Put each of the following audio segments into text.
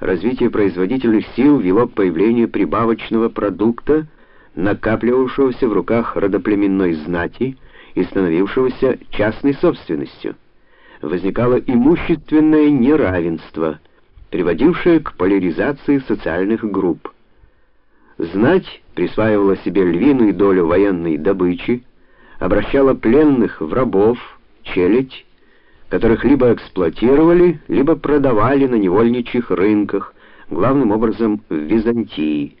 развитие производительных сил вело к появлению прибавочного продукта, накапливавшегося в руках родоплеменной знати и становившегося частной собственностью. Возникало имущественное неравенство, приводившее к поляризации социальных групп. Знать присваивала себе львиную долю военной добычи, обращала пленных в рабов, челядь, которых либо эксплуатировали, либо продавали на невольничьих рынках, главным образом в Византии.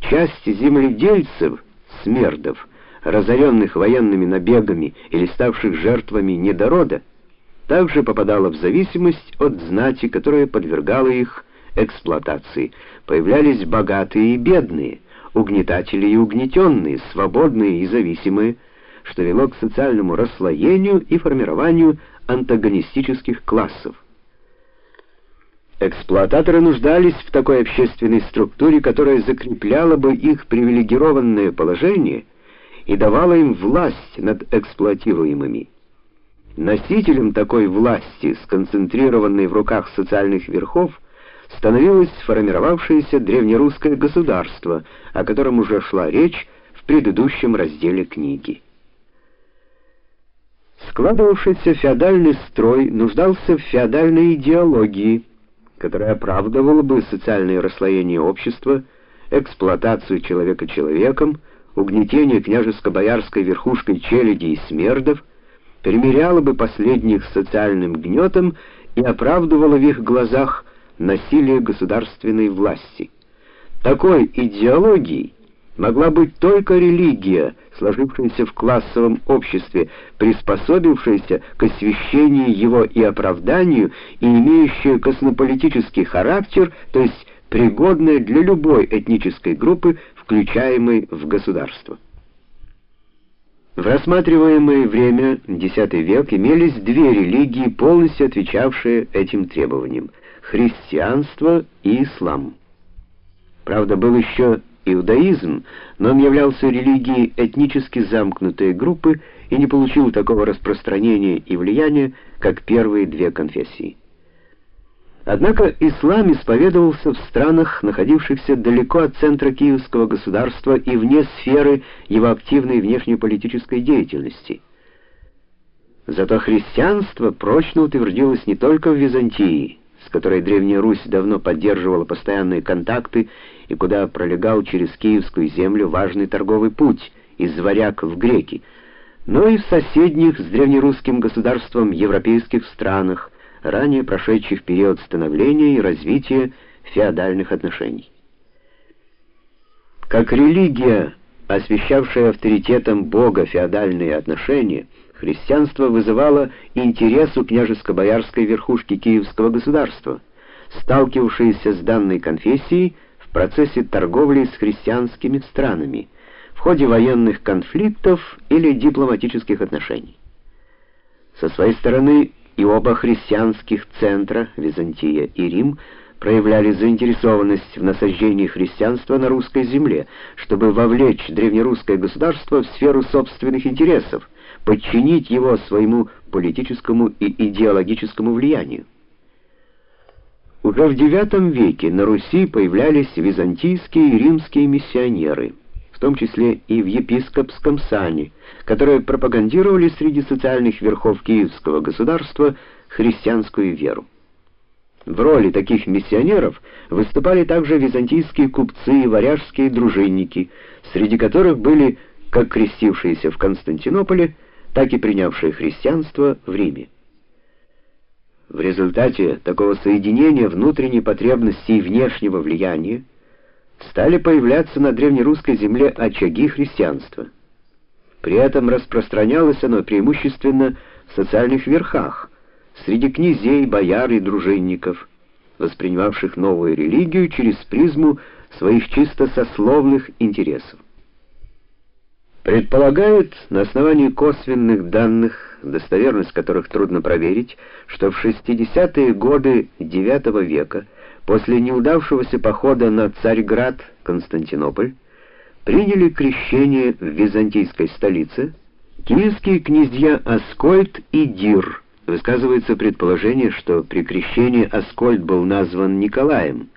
Часть земледельцев, смердов, разоренных военными набегами или ставших жертвами недорода, также попадала в зависимость от знати, которая подвергала их эксплуатации. Появлялись богатые и бедные, угнетатели и угнетенные, свободные и зависимые, что вело к социальному расслоению и формированию антагонистических классов. Эксплуататоры нуждались в такой общественной структуре, которая закрепляла бы их привилегированное положение и давала им власть над эксплуатируемыми. Носителем такой власти, сконцентрированной в руках социальных верхов, становилось сформировавшееся древнерусское государство, о котором уже шла речь в предыдущем разделе книги. Складывавшийся феодальный строй нуждался в феодальной идеологии, которая оправдывала бы социальное расслоение общества, эксплуатацию человека человеком, угнетение княжеско-боярской верхушкой челяди и смердов, примиряла бы последних с социальным гнетом и оправдывала в их глазах насилие государственной власти. Такой идеологией могла быть только религия, сложившаяся в классовом обществе, приспособившаяся к освящению его и оправданию и имеющая космополитический характер, то есть пригодная для любой этнической группы, включаемой в государство. В рассматриваемое время, X век, имелись две религии, полностью отвечавшие этим требованиям — христианство и ислам. Правда, был еще иудаизм, но он являлся религией этнически замкнутой группы и не получил такого распространения и влияния, как первые две конфессии. Однако ислам исповедовался в странах, находившихся далеко от центра киевского государства и вне сферы его активной внешнеполитической деятельности. Зато христианство прочно утвердилось не только в Византии, которой Древняя Русь давно поддерживала постоянные контакты и куда пролегал через Киевскую землю важный торговый путь из варяг в греки, но и в соседних с древнерусским государством европейских странах, ранее прошедших период становления и развития феодальных отношений. Как религия, освящавшая авторитетом Бога феодальные отношения, христианство вызывало интерес у княжеско-боярской верхушки киевского государства, сталкивавшейся с данной конфессией в процессе торговли с христианскими странами, в ходе военных конфликтов или дипломатических отношений. Со своей стороны и оба христианских центра, Византия и Рим, проявляли заинтересованность в насаждении христианства на русской земле, чтобы вовлечь древнерусское государство в сферу собственных интересов, подчинить его своему политическому и идеологическому влиянию. Уже в IX веке на Руси появлялись византийские и римские миссионеры, в том числе и в епископском сане, которые пропагандировали среди социальных верхов киевского государства христианскую веру. В роли таких миссионеров выступали также византийские купцы и варяжские дружинники, среди которых были как крестившиеся в Константинополе, так и принявшие христианство в Риме. В результате такого соединения внутренней потребности и внешнего влияния стали появляться на древнерусской земле очаги христианства. При этом распространялось оно преимущественно в социальных верхах, среди князей, бояр и дружинников, воспринимавших новую религию через призму своих чисто сословных интересов предполагают на основании косвенных данных, достоверность которых трудно проверить, что в 60-е годы IX века, после неудавшегося похода на Царьград, Константинополь, приняли крещение в византийской столице киевские князья Аскольд и Дир. Высказывается предположение, что при крещении Аскольд был назван Николаем,